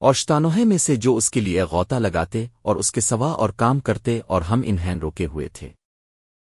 اور شتانوہے میں سے جو اس کے لیے غوطہ لگاتے اور اس کے سوا اور کام کرتے اور ہم انہیں روکے ہوئے تھے۔